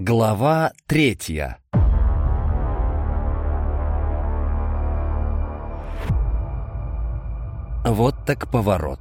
Глава третья Вот так поворот.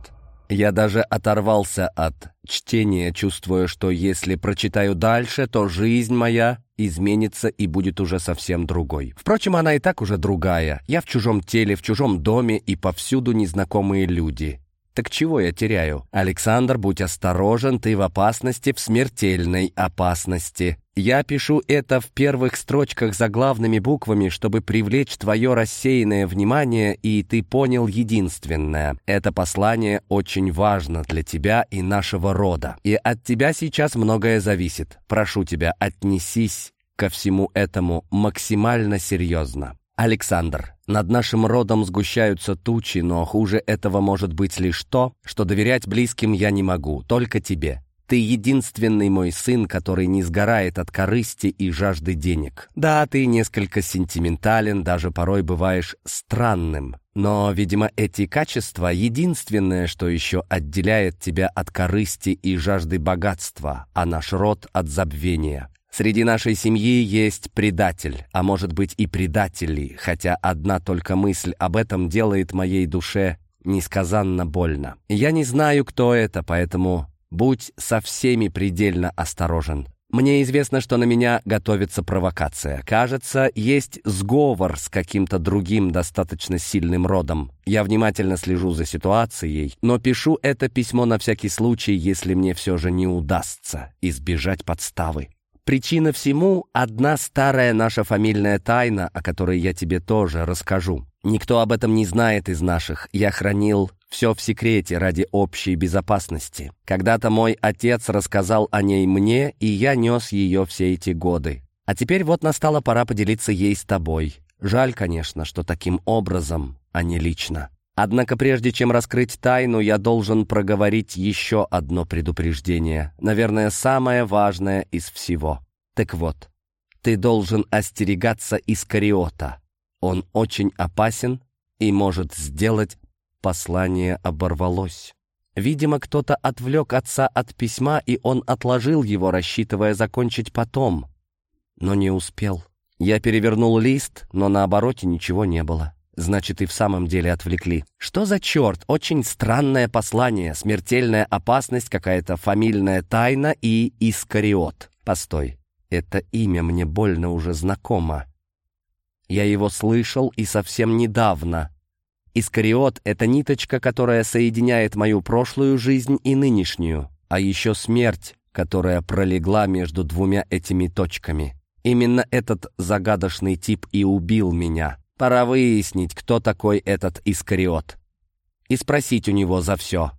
Я даже оторвался от чтения, чувствуя, что если прочитаю дальше, то жизнь моя изменится и будет уже совсем другой. Впрочем, она и так уже другая. Я в чужом теле, в чужом доме и повсюду незнакомые люди. Так чего я теряю? Александр, будь осторожен, ты в опасности, в смертельной опасности. Я пишу это в первых строчках заглавными буквами, чтобы привлечь твое рассеянное внимание, и ты понял единственное. Это послание очень важно для тебя и нашего рода. И от тебя сейчас многое зависит. Прошу тебя, отнесись ко всему этому максимально серьезно. Александр, над нашим родом сгущаются тучи, но хуже этого может быть лишь то, что доверять близким я не могу, только тебе. Ты единственный мой сын, который не сгорает от корысти и жажды денег. Да, ты несколько сентиментален, даже порой бываешь странным. Но, видимо, эти качества — единственное, что еще отделяет тебя от корысти и жажды богатства, а наш род — от забвения. Среди нашей семьи есть предатель, а может быть и предатели, хотя одна только мысль об этом делает моей душе несказанно больно. Я не знаю, кто это, поэтому будь со всеми предельно осторожен. Мне известно, что на меня готовится провокация. Кажется, есть сговор с каким-то другим достаточно сильным родом. Я внимательно слежу за ситуацией, но пишу это письмо на всякий случай, если мне все же не удастся избежать подставы. Причина всему — одна старая наша фамильная тайна, о которой я тебе тоже расскажу. Никто об этом не знает из наших. Я хранил все в секрете ради общей безопасности. Когда-то мой отец рассказал о ней мне, и я нес ее все эти годы. А теперь вот настала пора поделиться ей с тобой. Жаль, конечно, что таким образом, а не лично. Однако прежде чем раскрыть тайну, я должен проговорить еще одно предупреждение, наверное, самое важное из всего. Так вот, ты должен остерегаться Искариота. Он очень опасен и может сделать послание оборвалось. Видимо, кто-то отвлек отца от письма, и он отложил его, рассчитывая закончить потом. Но не успел. Я перевернул лист, но на обороте ничего не было. Значит, и в самом деле отвлекли. Что за черт? Очень странное послание, смертельная опасность, какая-то фамильная тайна и Искариот. Постой, это имя мне больно уже знакомо. Я его слышал и совсем недавно. Искариот — это ниточка, которая соединяет мою прошлую жизнь и нынешнюю, а еще смерть, которая пролегла между двумя этими точками. Именно этот загадочный тип и убил меня. Пора выяснить, кто такой этот Искариот. И спросить у него за все.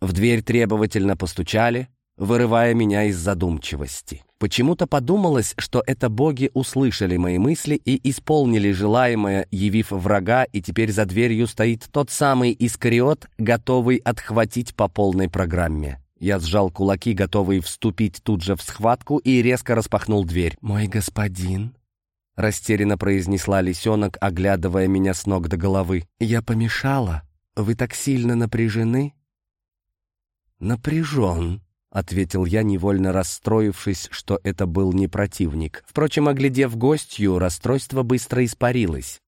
В дверь требовательно постучали, вырывая меня из задумчивости. Почему-то подумалось, что это боги услышали мои мысли и исполнили желаемое, явив врага, и теперь за дверью стоит тот самый Искариот, готовый отхватить по полной программе. Я сжал кулаки, готовый вступить тут же в схватку, и резко распахнул дверь. «Мой господин», — растерянно произнесла лисенок, оглядывая меня с ног до головы. «Я помешала? Вы так сильно напряжены?» «Напряжен», — ответил я, невольно расстроившись, что это был не противник. Впрочем, оглядев гостью, расстройство быстро испарилось.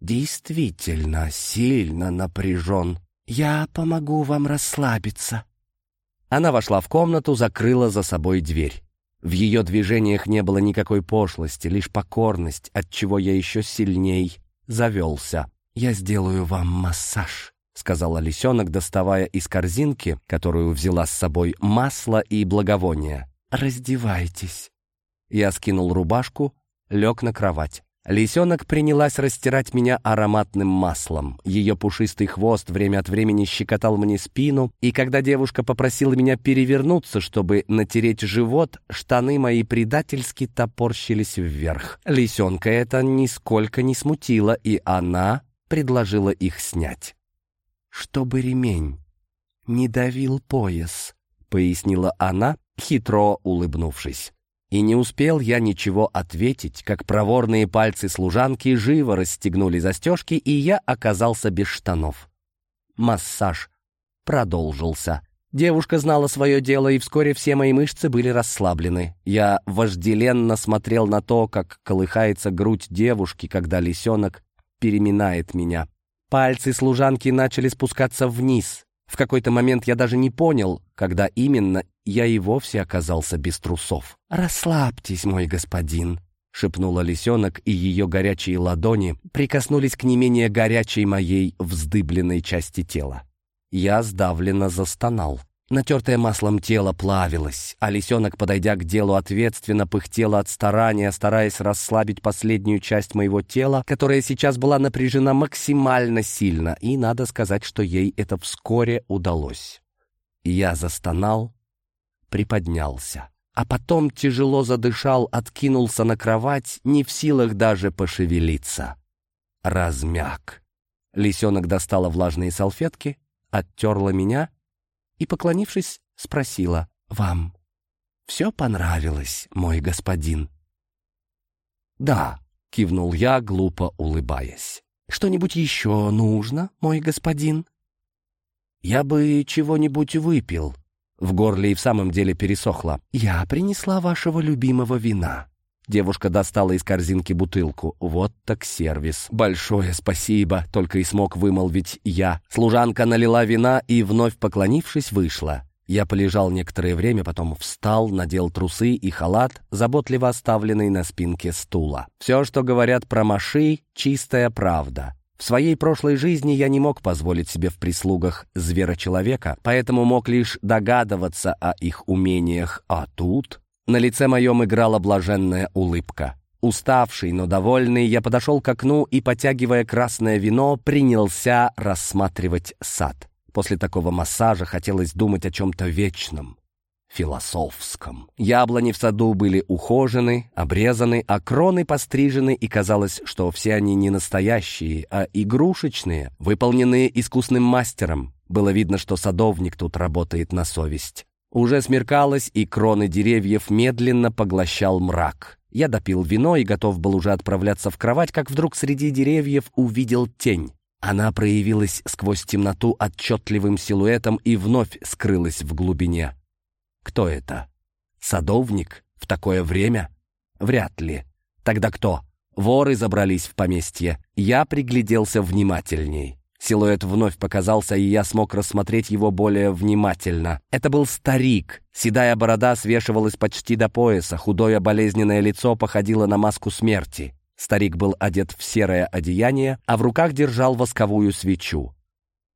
«Действительно сильно напряжен. Я помогу вам расслабиться». Она вошла в комнату, закрыла за собой дверь. В ее движениях не было никакой пошлости, лишь покорность, от чего я еще сильней завелся. «Я сделаю вам массаж», — сказала лисенок, доставая из корзинки, которую взяла с собой, масло и благовония. «Раздевайтесь». Я скинул рубашку, лег на кровать. Лисенок принялась растирать меня ароматным маслом. Ее пушистый хвост время от времени щекотал мне спину, и когда девушка попросила меня перевернуться, чтобы натереть живот, штаны мои предательски топорщились вверх. Лисенка это нисколько не смутило, и она предложила их снять. «Чтобы ремень не давил пояс», — пояснила она, хитро улыбнувшись. И не успел я ничего ответить, как проворные пальцы служанки живо расстегнули застежки, и я оказался без штанов. Массаж продолжился. Девушка знала свое дело, и вскоре все мои мышцы были расслаблены. Я вожделенно смотрел на то, как колыхается грудь девушки, когда лисенок переминает меня. Пальцы служанки начали спускаться вниз. В какой-то момент я даже не понял, когда именно я и вовсе оказался без трусов. «Расслабьтесь, мой господин», — шепнула лисенок, и ее горячие ладони прикоснулись к не менее горячей моей вздыбленной части тела. Я сдавленно застонал. Натертое маслом тело плавилось, а лисенок, подойдя к делу, ответственно пыхтела от старания, стараясь расслабить последнюю часть моего тела, которая сейчас была напряжена максимально сильно, и надо сказать, что ей это вскоре удалось. Я застонал, приподнялся, а потом тяжело задышал, откинулся на кровать, не в силах даже пошевелиться. Размяк. Лисенок достала влажные салфетки, оттерла меня и, поклонившись, спросила, «Вам все понравилось, мой господин?» «Да», — кивнул я, глупо улыбаясь. «Что-нибудь еще нужно, мой господин?» «Я бы чего-нибудь выпил». В горле и в самом деле пересохло. «Я принесла вашего любимого вина». Девушка достала из корзинки бутылку. Вот так сервис. «Большое спасибо!» — только и смог вымолвить я. Служанка налила вина и, вновь поклонившись, вышла. Я полежал некоторое время, потом встал, надел трусы и халат, заботливо оставленный на спинке стула. Все, что говорят про Маши, чистая правда. В своей прошлой жизни я не мог позволить себе в прислугах звера-человека, поэтому мог лишь догадываться о их умениях, а тут на лице моем играла блаженная улыбка. Уставший, но довольный, я подошел к окну и, потягивая красное вино, принялся рассматривать сад. После такого массажа хотелось думать о чем-то вечном, философском. Яблони в саду были ухожены, обрезаны, а кроны пострижены, и казалось, что все они не настоящие, а игрушечные, выполненные искусным мастером. Было видно, что садовник тут работает на совесть. Уже смеркалось, и кроны деревьев медленно поглощал мрак. Я допил вино и готов был уже отправляться в кровать, как вдруг среди деревьев увидел тень. Она проявилась сквозь темноту отчетливым силуэтом и вновь скрылась в глубине. Кто это? Садовник? В такое время? Вряд ли. Тогда кто? Воры забрались в поместье. Я пригляделся внимательней. Силуэт вновь показался, и я смог рассмотреть его более внимательно. Это был старик. Седая борода свешивалась почти до пояса, худое болезненное лицо походило на маску смерти. Старик был одет в серое одеяние, а в руках держал восковую свечу.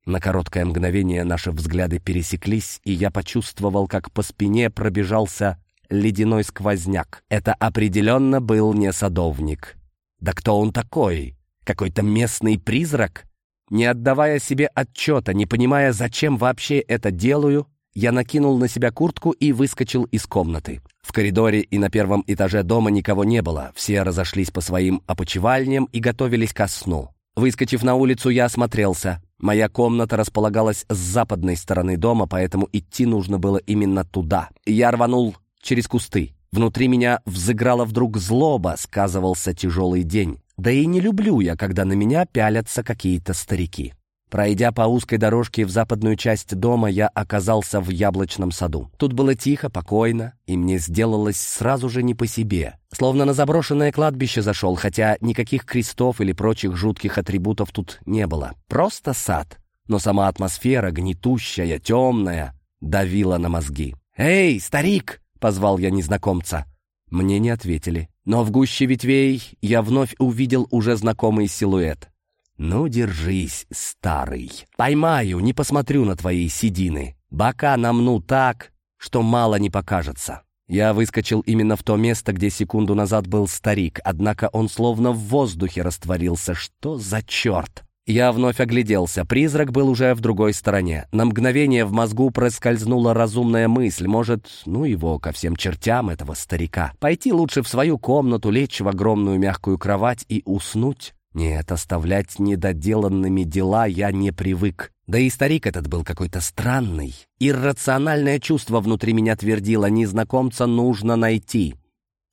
На короткое мгновение наши взгляды пересеклись, и я почувствовал, как по спине пробежался ледяной сквозняк. Это определенно был не садовник. Да кто он такой? Какой-то местный призрак? Не отдавая себе отчета, не понимая, зачем вообще это делаю, я накинул на себя куртку и выскочил из комнаты. В коридоре и на первом этаже дома никого не было, все разошлись по своим опочивальням и готовились ко сну. Выскочив на улицу, я осмотрелся. Моя комната располагалась с западной стороны дома, поэтому идти нужно было именно туда. Я рванул через кусты. Внутри меня взыграла вдруг злоба, сказывался тяжелый день. Да и не люблю я, когда на меня пялятся какие-то старики. Пройдя по узкой дорожке в западную часть дома, я оказался в яблочном саду. Тут было тихо, покойно, и мне сделалось сразу же не по себе. Словно на заброшенное кладбище зашел, хотя никаких крестов или прочих жутких атрибутов тут не было. Просто сад. Но сама атмосфера, гнетущая, темная, давила на мозги. «Эй, старик!» — позвал я незнакомца. Мне не ответили. Но в гуще ветвей я вновь увидел уже знакомый силуэт. «Ну, держись, старый. Поймаю, не посмотрю на твои седины. Бока намну так, что мало не покажется». Я выскочил именно в то место, где секунду назад был старик, однако он словно в воздухе растворился. Что за черт? Я вновь огляделся. Призрак был уже в другой стороне. На мгновение в мозгу проскользнула разумная мысль. Может, ну его ко всем чертям этого старика. Пойти лучше в свою комнату, лечь в огромную мягкую кровать и уснуть? Нет, оставлять недоделанными дела я не привык. Да и старик этот был какой-то странный. Иррациональное чувство внутри меня твердило, незнакомца нужно найти.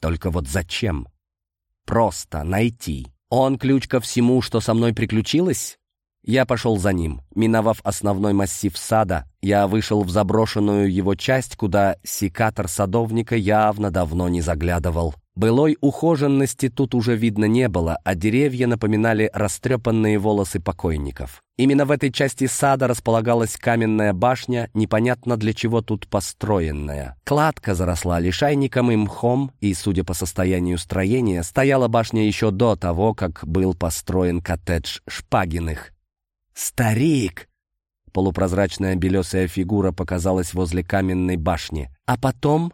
Только вот зачем? Просто найти. Он ключ ко всему, что со мной приключилось? Я пошел за ним. Миновав основной массив сада, я вышел в заброшенную его часть, куда секатор садовника явно давно не заглядывал. Былой ухоженности тут уже видно не было, а деревья напоминали растрепанные волосы покойников. Именно в этой части сада располагалась каменная башня, непонятно для чего тут построенная. Кладка заросла лишайником и мхом, и, судя по состоянию строения, стояла башня еще до того, как был построен коттедж Шпагиных. «Старик!» Полупрозрачная белесая фигура показалась возле каменной башни, а потом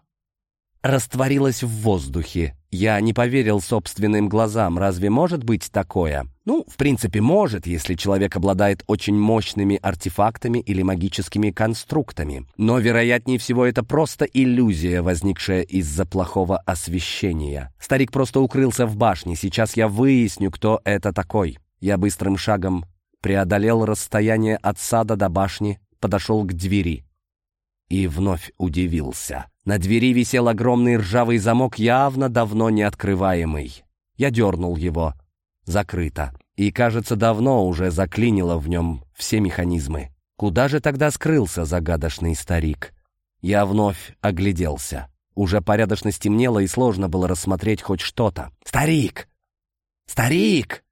растворилась в воздухе. Я не поверил собственным глазам. Разве может быть такое? Ну, в принципе, может, если человек обладает очень мощными артефактами или магическими конструктами. Но, вероятнее всего, это просто иллюзия, возникшая из-за плохого освещения. Старик просто укрылся в башне. Сейчас я выясню, кто это такой. Я быстрым шагом преодолел расстояние от сада до башни, подошел к двери. И вновь удивился. На двери висел огромный ржавый замок, явно давно не открываемый. Я дернул его. Закрыто. И, кажется, давно уже заклинило в нем все механизмы. Куда же тогда скрылся загадочный старик? Я вновь огляделся. Уже порядочно стемнело, и сложно было рассмотреть хоть что-то. «Старик! Старик!»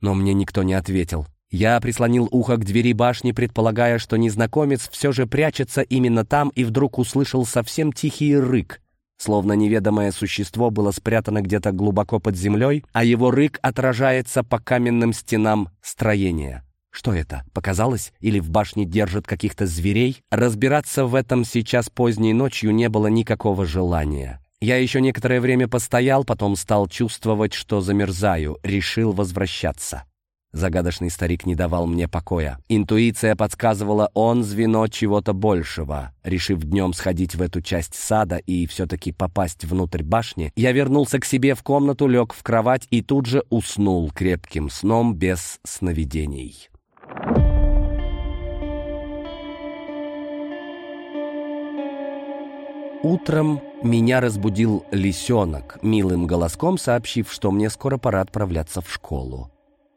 Но мне никто не ответил. Я прислонил ухо к двери башни, предполагая, что незнакомец все же прячется именно там, и вдруг услышал совсем тихий рык, словно неведомое существо было спрятано где-то глубоко под землей, а его рык отражается по каменным стенам строения. Что это? Показалось? Или в башне держат каких-то зверей? Разбираться в этом сейчас поздней ночью не было никакого желания. Я еще некоторое время постоял, потом стал чувствовать, что замерзаю, решил возвращаться. Загадочный старик не давал мне покоя. Интуиция подсказывала, он звено чего-то большего. Решив днем сходить в эту часть сада и все-таки попасть внутрь башни, я вернулся к себе в комнату, лег в кровать и тут же уснул крепким сном без сновидений. Утром меня разбудил лисенок, милым голоском сообщив, что мне скоро пора отправляться в школу.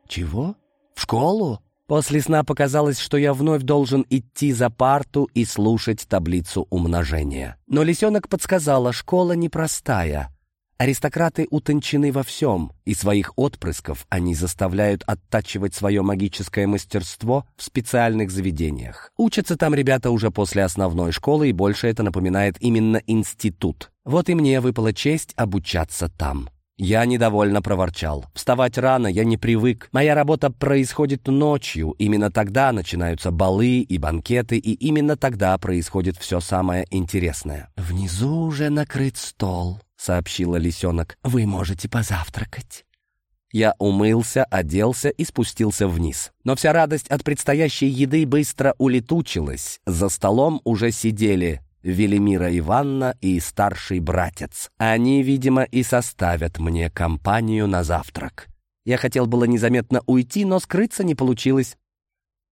«Чего? В школу?» После сна показалось, что я вновь должен идти за парту и слушать таблицу умножения. Но лисенок подсказала, школа непростая. Аристократы утончены во всем, и своих отпрысков они заставляют оттачивать свое магическое мастерство в специальных заведениях. Учатся там ребята уже после основной школы, и больше это напоминает именно институт. Вот и мне выпала честь обучаться там. Я недовольно проворчал. Вставать рано я не привык. Моя работа происходит ночью. Именно тогда начинаются балы и банкеты, и именно тогда происходит все самое интересное. «Внизу уже накрыт стол», — сообщила лисенок. «Вы можете позавтракать». Я умылся, оделся и спустился вниз. Но вся радость от предстоящей еды быстро улетучилась. За столом уже сидели Велимира Ивановна и старший братец. Они, видимо, и составят мне компанию на завтрак. Я хотел было незаметно уйти, но скрыться не получилось.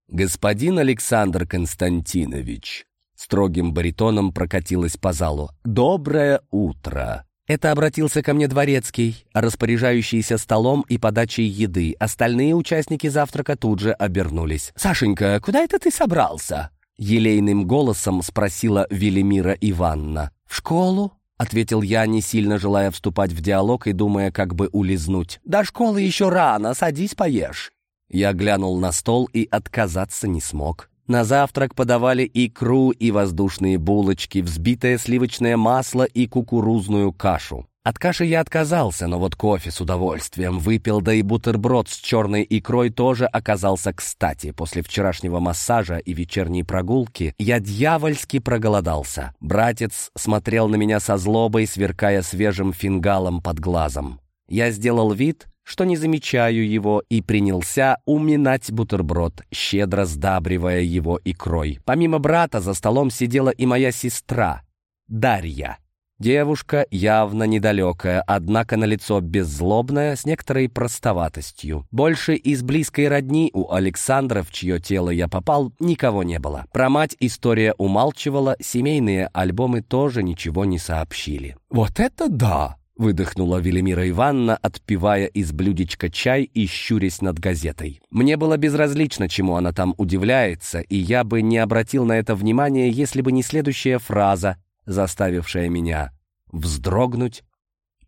«Господин Александр Константинович», — строгим баритоном прокатилось по залу, «доброе утро». Это обратился ко мне дворецкий, распоряжающийся столом и подачей еды. Остальные участники завтрака тут же обернулись. «Сашенька, куда это ты собрался?» Елейным голосом спросила Велимира Ивановна. «В школу?» — ответил я, не сильно желая вступать в диалог и думая, как бы улизнуть. «До школы еще рано, садись поешь». Я глянул на стол и отказаться не смог. На завтрак подавали икру и воздушные булочки, взбитое сливочное масло и кукурузную кашу. От каши я отказался, но вот кофе с удовольствием выпил, да и бутерброд с черной икрой тоже оказался кстати. После вчерашнего массажа и вечерней прогулки я дьявольски проголодался. Братец смотрел на меня со злобой, сверкая свежим фингалом под глазом. Я сделал вид, что не замечаю его, и принялся уминать бутерброд, щедро сдабривая его икрой. Помимо брата за столом сидела и моя сестра, Дарья. Девушка явно недалекая, однако на лицо беззлобная, с некоторой простоватостью. Больше из близкой родни у Александра, в чье тело я попал, никого не было. Про мать история умалчивала, семейные альбомы тоже ничего не сообщили. «Вот это да!» — выдохнула Велимира Ивановна, отпивая из блюдечка чай и щурясь над газетой. Мне было безразлично, чему она там удивляется, и я бы не обратил на это внимания, если бы не следующая фраза, заставившая меня вздрогнуть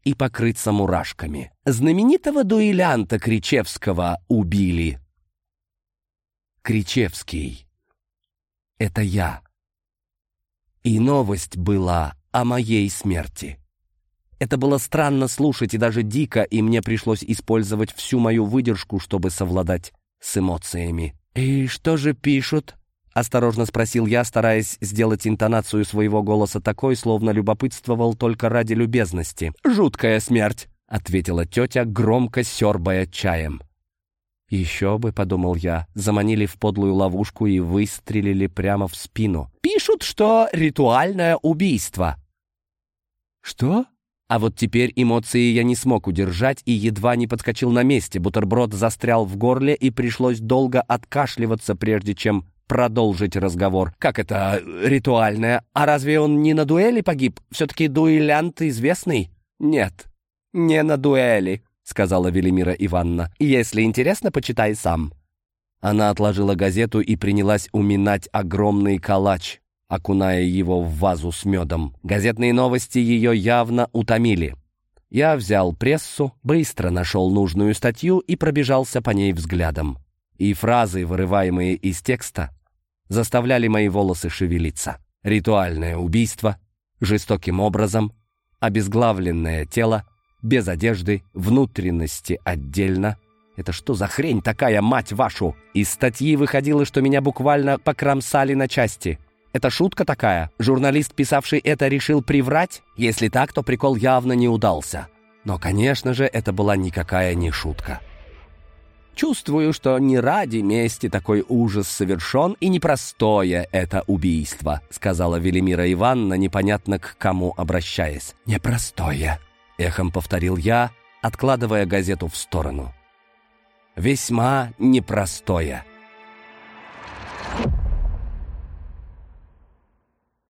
и покрыться мурашками. Знаменитого дуэлянта Кричевского убили. Кричевский. Это я. И новость была о моей смерти. Это было странно слушать и даже дико, и мне пришлось использовать всю мою выдержку, чтобы совладать с эмоциями. «И что же пишут?» — осторожно спросил я, стараясь сделать интонацию своего голоса такой, словно любопытствовал только ради любезности. «Жуткая смерть!» — ответила тетя, громко сербая чаем. «Еще бы», — подумал я, заманили в подлую ловушку и выстрелили прямо в спину. «Пишут, что ритуальное убийство». «Что?» А вот теперь эмоции я не смог удержать и едва не подскочил на месте. Бутерброд застрял в горле и пришлось долго откашливаться, прежде чем продолжить разговор. «Как это ритуальное? А разве он не на дуэли погиб? Все-таки дуэлянт известный?» «Нет, не на дуэли», — сказала Велимира Ивановна. «Если интересно, почитай сам». Она отложила газету и принялась уминать огромный калач, окуная его в вазу с медом. Газетные новости ее явно утомили. Я взял прессу, быстро нашел нужную статью и пробежался по ней взглядом. И фразы, вырываемые из текста, заставляли мои волосы шевелиться. Ритуальное убийство, жестоким образом, обезглавленное тело, без одежды, внутренности отдельно. Это что за хрень такая, мать вашу? Из статьи выходило, что меня буквально покромсали на части. Это шутка такая? Журналист, писавший это, решил приврать? Если так, то прикол явно не удался. Но, конечно же, это была никакая не шутка. Чувствую, что не ради мести такой ужас совершен, и непростое это убийство», — сказала Велимира Ивановна, непонятно к кому обращаясь. «Непростое», — эхом повторил я, откладывая газету в сторону. «Весьма непростое».